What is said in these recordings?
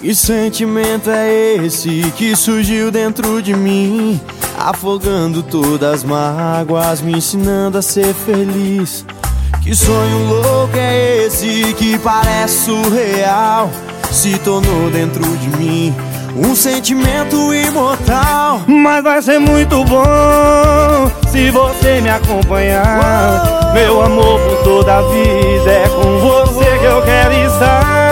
Que sentimento é esse que surgiu dentro de mim? Afogando todas as mágoas, me ensinando a ser feliz. Que sonho louco é esse que parece surreal? Se tornou dentro de mim um sentimento imortal. Mas vai ser muito bom se você me acompanhar. Meu amor por toda a vida é com você que eu quero estar.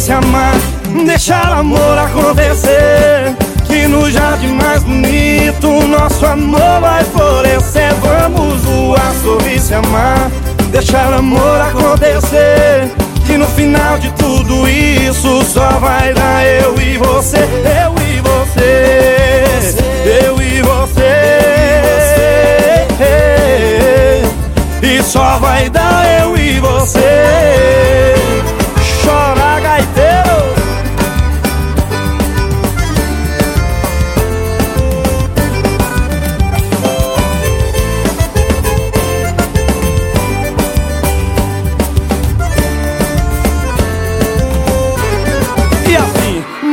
Sorrir, se amar, deixar amor acontecer. Que no jardim mais bonito nosso amor vai florescer. Vamos voar, sorrir, se amar, deixar amor acontecer. Que no final de tudo isso só vai dar eu e você, eu e você, eu e você. E só vai dar eu e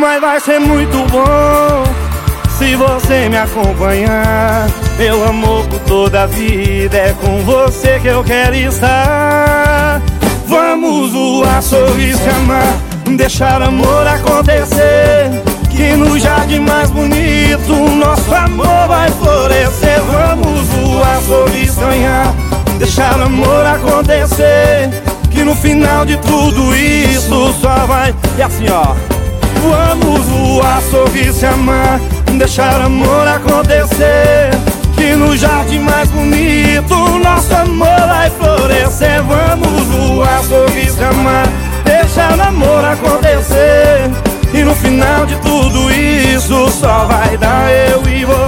mas vai ser muito bom se você me acompanhar. Meu amor por toda a vida é com você que eu quero estar. Vamos voar, sorrir, se amar, deixar amor acontecer. Que no jardim mais bonito nosso amor vai florescer. Vamos voar, sorrir, sonhar, deixar amor acontecer. Que no final de tudo isso só vai. E assim ó. Vamos voar, sorrir, se amar, deixar amor acontecer. Que no jardim mais bonito nosso amor vai florescer. Vamos voar, sorrir, se amar, deixar amor acontecer. E no final de tudo isso só vai dar eu e você.